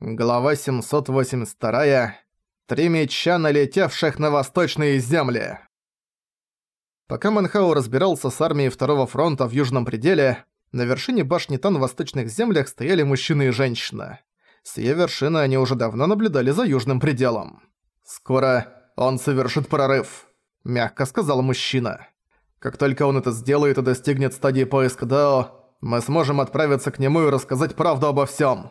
Глава 782. Три меча, налетевших на восточные земли. Пока Манхау разбирался с армией Второго фронта в Южном пределе, на вершине башни Тан в восточных землях стояли мужчина и женщина. С ее вершины они уже давно наблюдали за Южным пределом. «Скоро он совершит прорыв», — мягко сказал мужчина. «Как только он это сделает и достигнет стадии поиска Дао, мы сможем отправиться к нему и рассказать правду обо всем.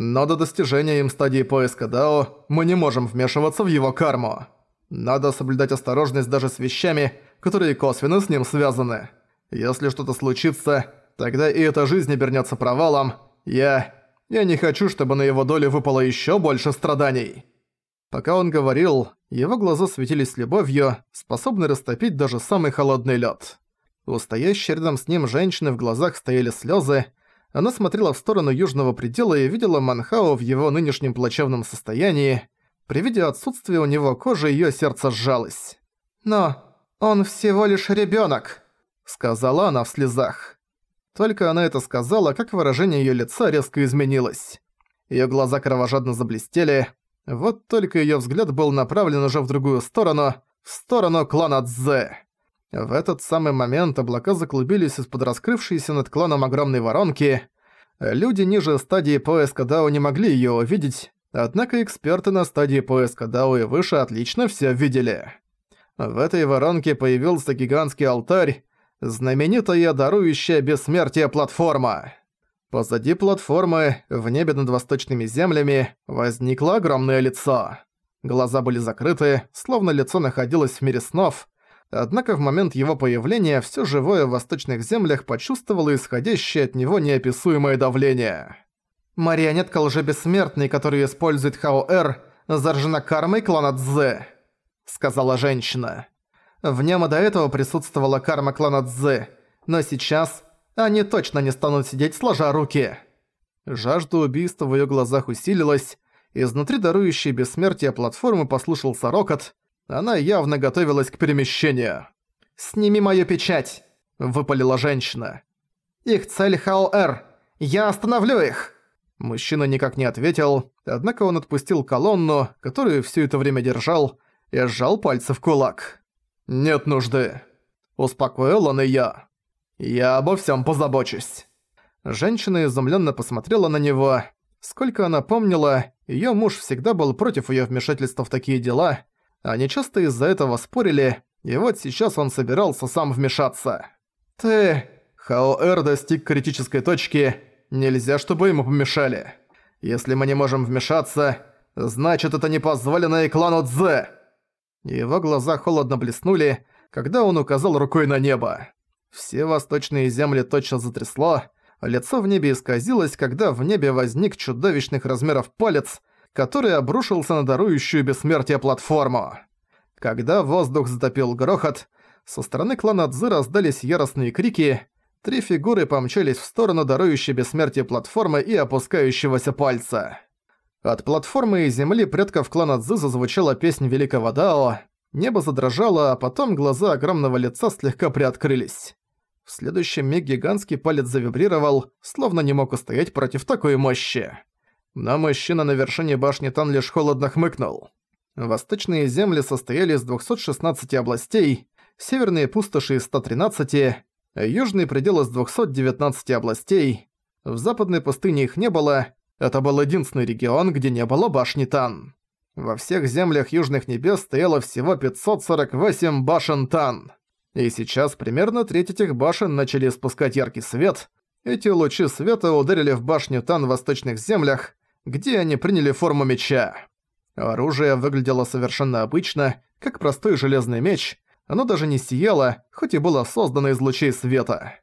Но до достижения им стадии поиска Дао мы не можем вмешиваться в его карму. Надо соблюдать осторожность даже с вещами, которые косвенно с ним связаны. Если что-то случится, тогда и эта жизнь обернется провалом. Я... я не хочу, чтобы на его долю выпало еще больше страданий». Пока он говорил, его глаза светились любовью, способной растопить даже самый холодный лед. У стоящей рядом с ним женщины в глазах стояли слезы, она смотрела в сторону южного предела и видела Манхао в его нынешнем плачевном состоянии. При виде отсутствия у него кожи её сердце сжалось. «Но он всего лишь ребёнок», — сказала она в слезах. Только она это сказала, как выражение её лица резко изменилось. Её глаза кровожадно заблестели, вот только её взгляд был направлен уже в другую сторону, в сторону клана Цзэ. В этот самый момент облака заклубились из-под раскрывшейся над кланом огромной воронки. Люди ниже стадии поиска Дао не могли её увидеть, однако эксперты на стадии поиска Дао и выше отлично всё видели. В этой воронке появился гигантский алтарь, знаменитая дарующая бессмертие платформа. Позади платформы, в небе над восточными землями, возникло огромное лицо. Глаза были закрыты, словно лицо находилось в мире снов, Однако в момент его появления все живое в восточных землях почувствовало исходящее от него неописуемое давление. «Марионетка лжебессмертный, которую использует Хао-Эр, заражена кармой клана Цзэ», — сказала женщина. В нем и до этого присутствовала карма клана Цзэ, но сейчас они точно не станут сидеть сложа руки. Жажда убийства в её глазах усилилась, изнутри дарующей бессмертие платформы послышался рокот — она явно готовилась к перемещению. «Сними мою печать!» – выпалила женщина. «Их цель Хао-Эр! Я остановлю их!» Мужчина никак не ответил, однако он отпустил колонну, которую все это время держал, и сжал пальцы в кулак. «Нет нужды!» – успокоил он её. «Я обо всем позабочусь!» Женщина изумленно посмотрела на него. Сколько она помнила, ее муж всегда был против ее вмешательства в такие дела – они часто из-за этого спорили, и вот сейчас он собирался сам вмешаться. «Ты...» Хаоэр достиг критической точки, нельзя, чтобы ему помешали. Если мы не можем вмешаться, значит это не позволено и клану Дзе. Его глаза холодно блеснули, когда он указал рукой на небо. Все восточные земли точно затрясло, лицо в небе исказилось, когда в небе возник чудовищных размеров палец, который обрушился на дарующую бессмертие платформу. Когда воздух затопил грохот, со стороны клана Цзы раздались яростные крики, три фигуры помчались в сторону дарующей бессмертие платформы и опускающегося пальца. От платформы и земли предков клана Цзы зазвучала песнь Великого Дао, небо задрожало, а потом глаза огромного лица слегка приоткрылись. В следующий миг гигантский палец завибрировал, словно не мог устоять против такой мощи. Но мужчина на вершине башни Тан лишь холодно хмыкнул. Восточные земли состояли из 216 областей, северные пустоши из 113, а южный предел из 219 областей. В западной пустыне их не было, это был единственный регион, где не было башни Тан. Во всех землях Южных Небес стояло всего 548 башен Тан. И сейчас примерно треть этих башен начали испускать яркий свет. Эти лучи света ударили в башню Тан в Восточных землях, где они приняли форму меча. Оружие выглядело совершенно обычно, как простой железный меч, оно даже не сияло, хоть и было создано из лучей света.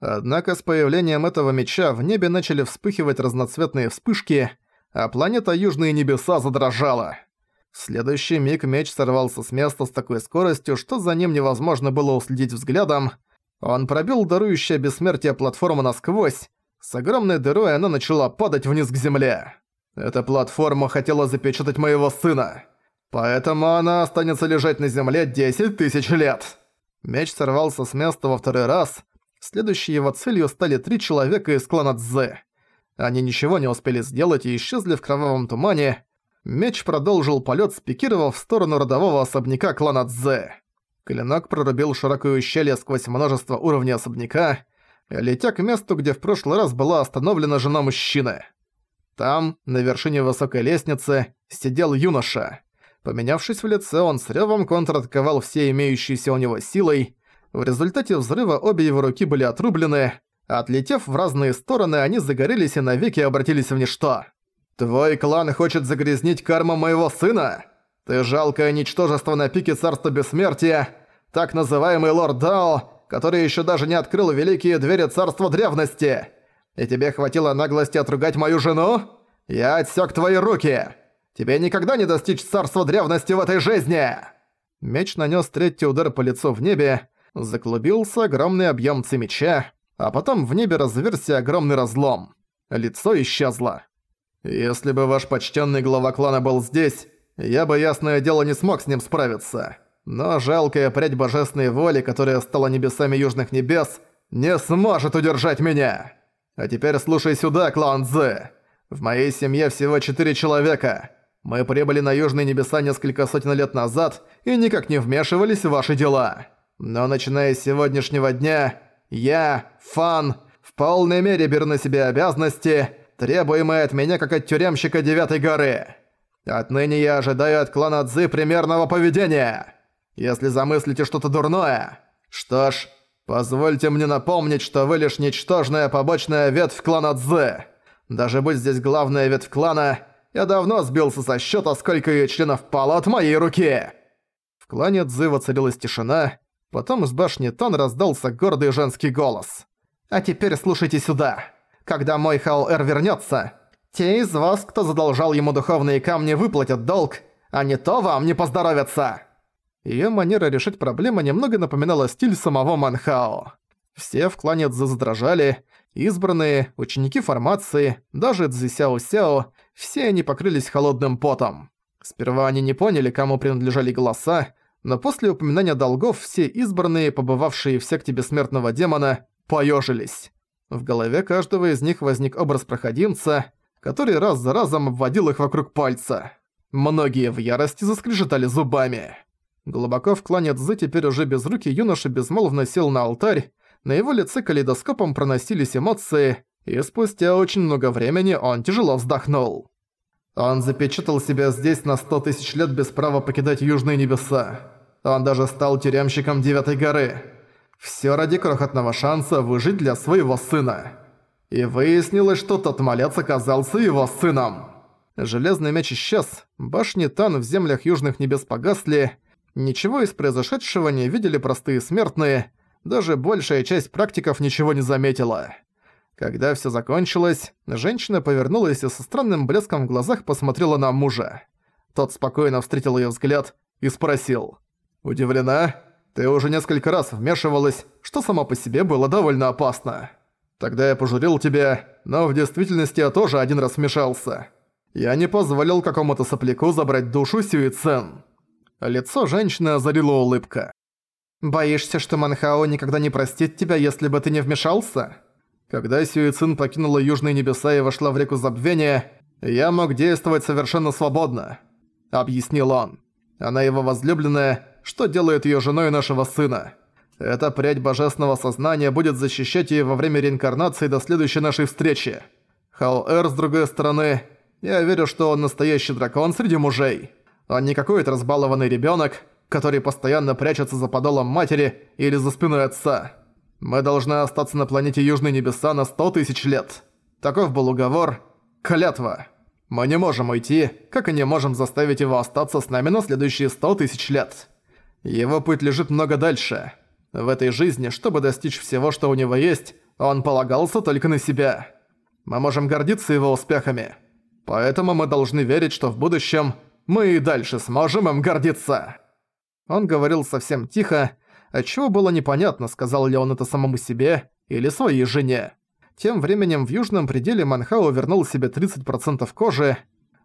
Однако с появлением этого меча в небе начали вспыхивать разноцветные вспышки, а планета Южные Небеса задрожала. В следующий миг меч сорвался с места с такой скоростью, что за ним невозможно было уследить взглядом. Он пробил дарующее бессмертие платформу насквозь, с огромной дырой она начала падать вниз к земле. Эта платформа хотела запечатать моего сына. Поэтому она останется лежать на земле 10 тысяч лет. Меч сорвался с места во второй раз. Следующей его целью стали три человека из клана Цзэ. Они ничего не успели сделать и исчезли в кровавом тумане. Меч продолжил полет, спикировав в сторону родового особняка клана Дзе. Клинок прорубил широкую щель сквозь множество уровней особняка, летя к месту, где в прошлый раз была остановлена жена мужчины. Там, на вершине высокой лестницы, сидел юноша. Поменявшись в лице, он с рёвом контратаковал все имеющиеся у него силой. В результате взрыва обе его руки были отрублены. Отлетев в разные стороны, они загорелись и навеки обратились в ничто. «Твой клан хочет загрязнить карму моего сына? Ты жалкое ничтожество на пике царства бессмертия, так называемый лорд Дао, который ещё даже не открыл великие двери царства древности. И тебе хватило наглости отругать мою жену? Я отсек твои руки!» Тебе никогда не достичь царства древности в этой жизни!» Меч нанес третий удар по лицу в небе, заклубился огромный объем меча, а потом в небе разверся огромный разлом. Лицо исчезло. «Если бы ваш почтенный глава клана был здесь, я бы, ясное дело, не смог с ним справиться. Но жалкая прядь божественной воли, которая стала небесами южных небес, не сможет удержать меня! А теперь слушай сюда, клан Дзе. В моей семье всего четыре человека. Мы прибыли на Южные Небеса несколько сотен лет назад и никак не вмешивались в ваши дела. Но начиная с сегодняшнего дня, я, Фан, в полной мере беру на себя обязанности, требуемые от меня как от тюремщика Девятой горы. Отныне я ожидаю от клана Цзы примерного поведения. Если замыслите что-то дурное, что ж, позвольте мне напомнить, что вы лишь ничтожная побочная ветвь клана Цзы. Даже будь здесь главная ветвь клана, я давно сбился со счета, сколько ее членов пало от моей руки!» В клане Цзы воцарилась тишина, потом из башни Тан раздался гордый женский голос. «А теперь слушайте сюда. Когда мой Хао-Эр вернётся, те из вас, кто задолжал ему духовные камни, выплатят долг, а не то вам не поздоровится!» Её манера решить проблемы немного напоминала стиль самого Манхао. Все в клане Цзы задрожали, избранные, ученики формации, даже Цзы Сяо Сяо все они покрылись холодным потом. Сперва они не поняли, кому принадлежали голоса, но после упоминания долгов все избранные, побывавшие в секте бессмертного демона, поёжились. В голове каждого из них возник образ проходимца, который раз за разом обводил их вокруг пальца. Многие в ярости заскрежетали зубами. Глубоко в клане Цзы теперь уже без руки юноша безмолвно сел на алтарь, на его лице калейдоскопом проносились эмоции, и спустя очень много времени он тяжело вздохнул. Он запечатал себя здесь на сто тысяч лет без права покидать Южные Небеса. Он даже стал тюремщиком Девятой горы. Всё ради крохотного шанса выжить для своего сына. И выяснилось, что тот малец оказался его сыном. Железный меч исчез, башни Тан в землях Южных Небес погасли, ничего из произошедшего не видели простые смертные, даже большая часть практиков ничего не заметила. Когда всё закончилось, женщина повернулась и со странным блеском в глазах посмотрела на мужа. Тот спокойно встретил её взгляд и спросил. «Удивлена? Ты уже несколько раз вмешивалась, что само по себе было довольно опасно. Тогда я пожурил тебя, но в действительности я тоже один раз вмешался. Я не позволил какому-то сопляку забрать душу Сюи Цен». Лицо женщины озарила улыбка. «Боишься, что Манхао никогда не простит тебя, если бы ты не вмешался?» Когда Сюицин покинула Южные Небеса и вошла в реку Забвения, я мог действовать совершенно свободно», — объяснил он. «Она его возлюбленная, что делает её женой нашего сына. Эта прядь божественного сознания будет защищать её во время реинкарнации до следующей нашей встречи. Хао-Эр, с другой стороны, я верю, что он настоящий дракон среди мужей. Он не какой-то разбалованный ребёнок, который постоянно прячется за подолом матери или за спиной отца». Мы должны остаться на планете Южные Небеса на сто тысяч лет. Таков был уговор. Клятва. Мы не можем уйти, как и не можем заставить его остаться с нами на следующие сто тысяч лет. Его путь лежит много дальше. В этой жизни, чтобы достичь всего, что у него есть, он полагался только на себя. Мы можем гордиться его успехами. Поэтому мы должны верить, что в будущем мы и дальше сможем им гордиться. Он говорил совсем тихо, отчего было непонятно, сказал ли он это самому себе или своей жене. Тем временем в южном пределе Манхао вернул себе 30% кожи.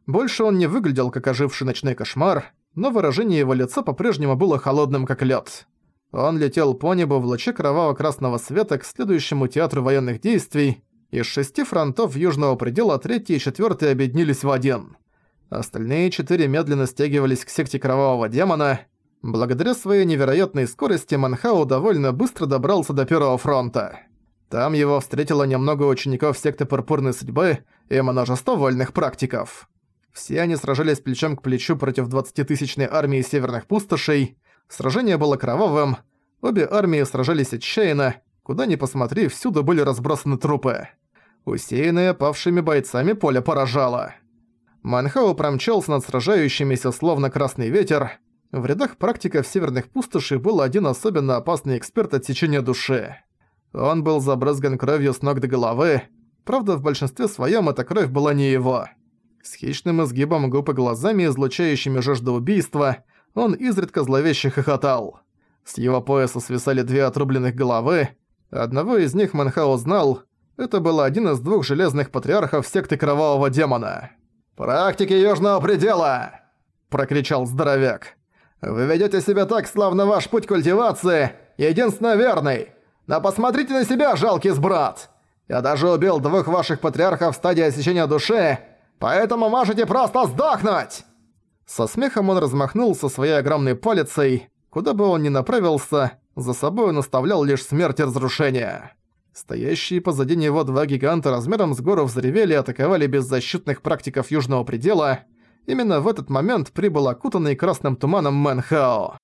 Больше он не выглядел как оживший ночной кошмар, но выражение его лица по-прежнему было холодным как лед. Он летел по небу в луче кроваво-красного света к следующему театру военных действий, Из шести фронтов южного предела третий и четвертый объединились в один. Остальные четыре медленно стягивались к секте Кровавого Демона. Благодаря своей невероятной скорости Манхау довольно быстро добрался до Первого фронта. Там его встретило немного учеников секты Пурпурной Судьбы и множество вольных практиков. Все они сражались плечом к плечу против 20-тысячной армии Северных Пустошей. Сражение было кровавым. Обе армии сражались отчаянно. Куда ни посмотри, всюду были разбросаны трупы. Усеянное павшими бойцами поле поражало. Манхау промчался над сражающимися словно красный ветер. В рядах практиков Северных Пустошей был один особенно опасный эксперт отсечения души. Он был забрызган кровью с ног до головы. Правда, в большинстве своем эта кровь была не его. С хищным изгибом губ и глазами, излучающими жажду убийства, он изредка зловеще хохотал. С его пояса свисали две отрубленных головы. Одного из них Манхао знал. Это был один из двух железных патриархов секты Кровавого Демона. «Практики Южного Предела!» – прокричал здоровяк. «Вы ведете себя так, словно ваш путь культивации единственно верный. Но посмотрите на себя, жалкий сбрат! Я даже убил двух ваших патриархов в стадии осечения души, Поэтому можете просто сдохнуть!» Со смехом он размахнулся своей огромной палицей. Куда бы он ни направился, за собой он оставлял лишь смерть и разрушение. Стоящие позади него два гиганта размером с гору взревели и атаковали беззащитных практиков Южного Предела. Именно в этот момент прибыл окутанный красным туманом Мэнхао.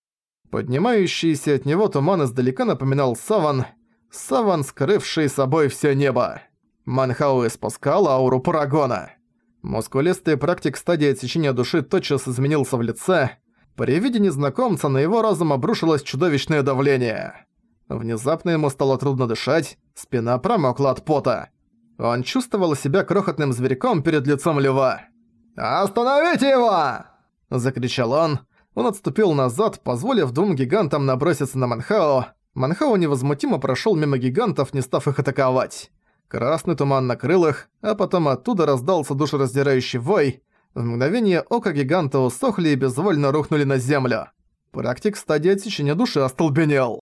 Поднимающийся от него туман издалека напоминал саван, саван, скрывший собой все небо. Манхау испускал ауру Парагона. Мускулистый практик стадии отсечения души тотчас изменился в лице. При виде незнакомца на его разум обрушилось чудовищное давление. Внезапно ему стало трудно дышать, спина промокла от пота. Он чувствовал себя крохотным зверьком перед лицом льва. «Остановите его!» – закричал он. Он отступил назад, позволив двум гигантам наброситься на Манхао. Манхао невозмутимо прошел мимо гигантов, не став их атаковать. Красный туман накрыл их, а потом оттуда раздался душераздирающий вой. В мгновение ока гиганта усохли и безвольно рухнули на землю. Практик стадии отсечения души остолбенел.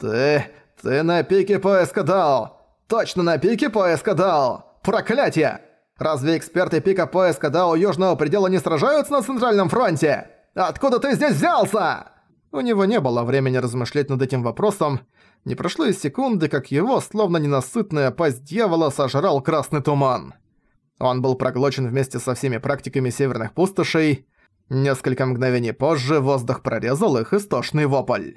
«Ты... ты на пике поиска дал! Точно на пике поиска дал! Проклятие! Разве эксперты пика поиска дал Южного Предела не сражаются на Центральном фронте? Откуда ты здесь взялся?» У него не было времени размышлять над этим вопросом, не прошло и секунды, как его, словно ненасытная пасть дьявола, сожрал красный туман. Он был проглочен вместе со всеми практиками северных пустошей. Несколько мгновений позже воздух прорезал их истошный вопль.